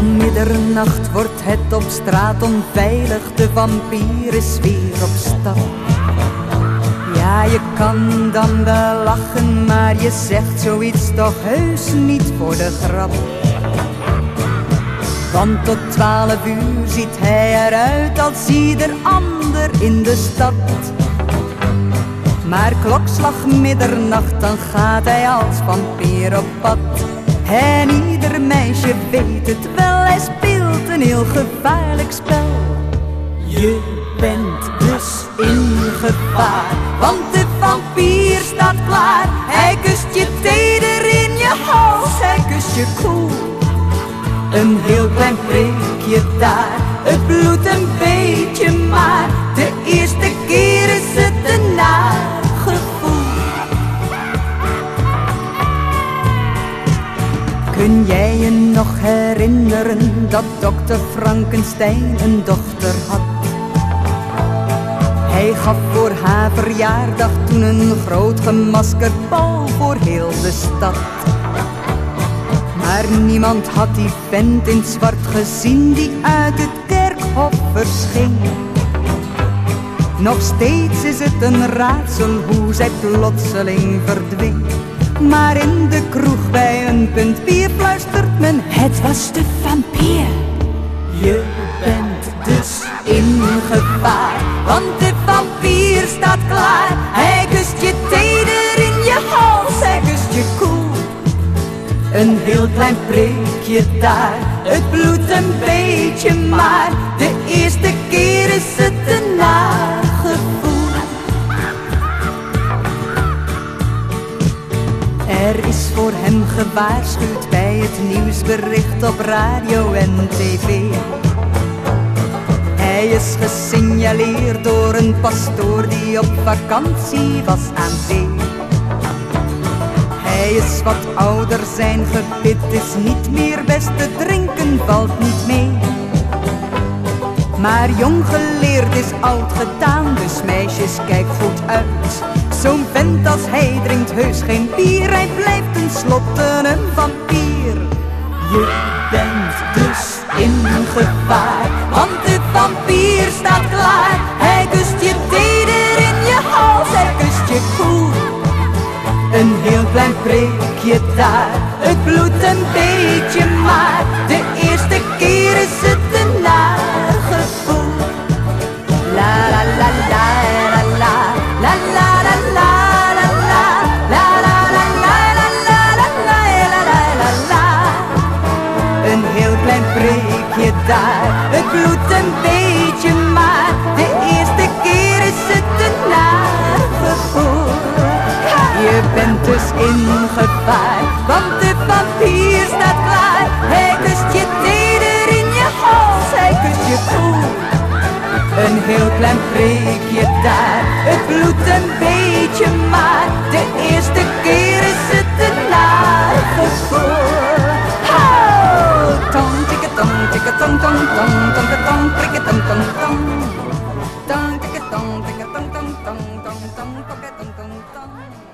middernacht wordt het op straat onveilig, de vampier is weer op stap. Ja, je kan dan wel lachen, maar je zegt zoiets toch heus niet voor de grap. Want tot twaalf uur ziet hij eruit als ieder ander in de stad. Maar klokslag middernacht, dan gaat hij als vampier op pad. En meisje weet het wel, hij speelt een heel gevaarlijk spel. Je bent dus in gevaar, want de vampier staat klaar. Hij kust je teder in je hals, hij kust je koel. Een heel klein preekje daar, het bloedt een beetje Kun jij je nog herinneren dat dokter Frankenstein een dochter had? Hij gaf voor haar verjaardag toen een groot gemaskerd bal voor heel de stad. Maar niemand had die vent in zwart gezien die uit het kerkhof verscheen. Nog steeds is het een raadsel hoe zij plotseling verdween. Maar in de kroeg bij een punt bier Het was de vampier. Je bent dus in gevaar Want de vampier staat klaar. Hij kust je teder in je hals Hij kust je koel. Een heel klein preekje daar Het bloedt een beetje maar Er is voor hem gewaarschuwd bij het nieuwsbericht op radio en tv. Hij is gesignaleerd door een pastoor die op vakantie was aan zee. Hij is wat ouder, zijn gebit is niet meer best, te drinken valt niet mee. Maar jong geleerd is oud gedaan, dus meisjes kijk goed uit. Zo'n vent als hij drinkt heus geen bier, hij blijft tenslotte een vampier. Je bent dus in gevaar, want de vampier staat klaar. Hij kust je teder in je hals, hij kust je koel. Een heel klein preekje daar, het bloedt een beetje maar. De eerste keer is het daar, het bloedt een beetje maar. De eerste keer is het een nagevoel. Je bent dus in gevaar, want de vampier staat klaar. Hij kust je teder in je hals, hij kust je koel. Een heel klein preekje daar, het bloedt een beetje កតុងតុងតុងតុងកតុងព្រិកតុងតុងតុងតុងតិកតុងតិកតុងតុងតុងតុងតុងតុងកតុងតុងតុង